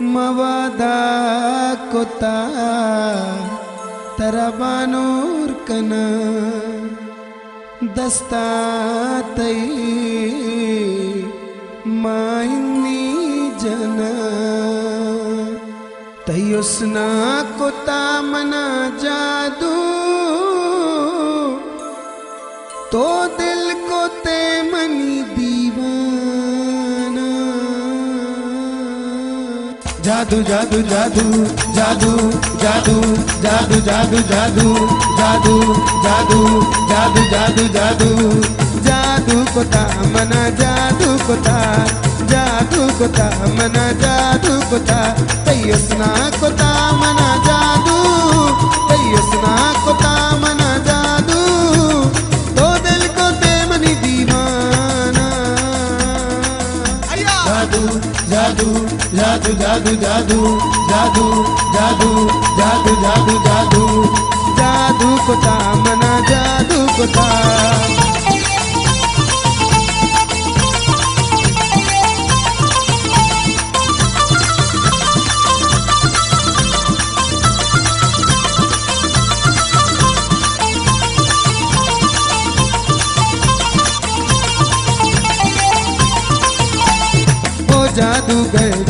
मवादा कोता तरबानूर कना दस्ता तई माइनी जना। तयुस्ना कोता मना जादू तो दिल को ते मनी जादू जादू जादू जादू जादू जादू जादू जादू जादू जादू जादू जादू जादू जादू कोता मना जादू कोता जादू कोता मना जादू कोता तयसना कोता जादू जादू जादू जादू जादू जादू जादू जादू जादू। जादू जादू कोता मना, जादू ओ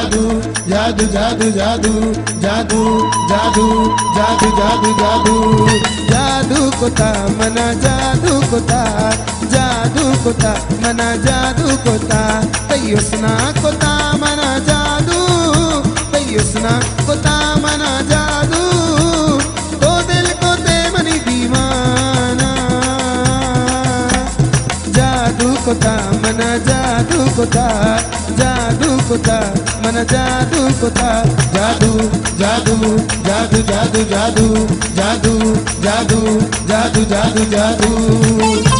जादू जादू जादू जादू जादू जादू जादू जादू जादू। जादू कोता मना जादू कोता जादू कोता मना जादू कोता तयुसना कोता मना जादू तयुसना कोता मना जादू। मन जादू कोता जादू कोता, मन जादू कोता। जादू जादू जादू जादू जादू जादू जादू जादू जादू जादू।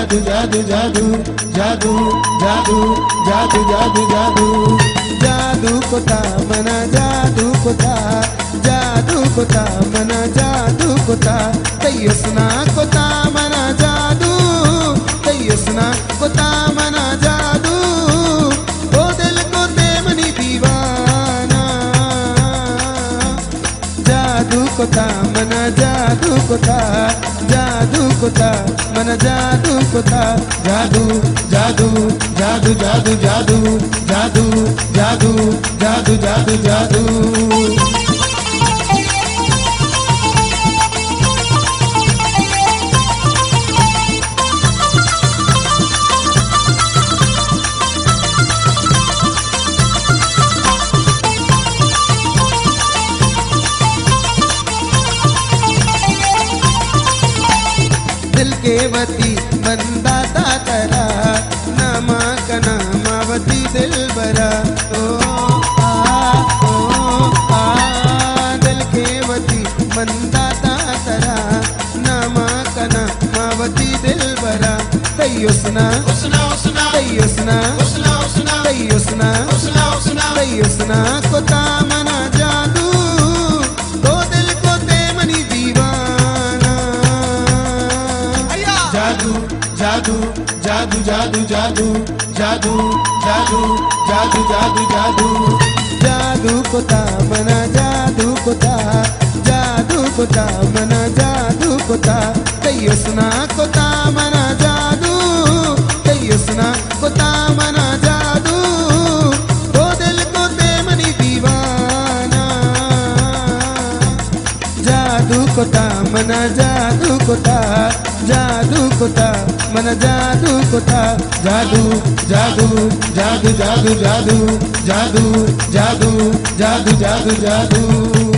जादू जादू जादू जादू जादू जादू जादू जादू। जादू कोता मना, जादू कोता जादू कोता मना, जादू कोता तयसना कोता मना, जादू। तयसना कोता मना, जादू। ओ दिल को ते मनी दीवाना। जादू कोता मना, जादू कोता जादू कोता मन जादू कोता जादू जादू जादू जादू जादू जादू जादू जादू जादू जादू। देवती बंदाता तरा नमा कनामावती दिल बरा ओ, आ ओ, आ, दिल खेवती बंदाता तरा नमा कनामावती दिल बरा तई उसना उसना उसना तई उसना उसना उसना उसना उसना उसना कोता जादू को मनी दीवाना जादू जादू जादू जादू जादू जादू जादू। जादू कोता मना जादू कोता जादू कोता मना जादू कोता कहियो सुना कोता मना जादू, कहियो सुना कोता मना जादू। दो दिल को ते मनी दीवाना। जादू कोता मना जादू जादू कोता मन जादू कोता जादू जादू जादू जादू जादू जादू जादू जादू जादू जादू।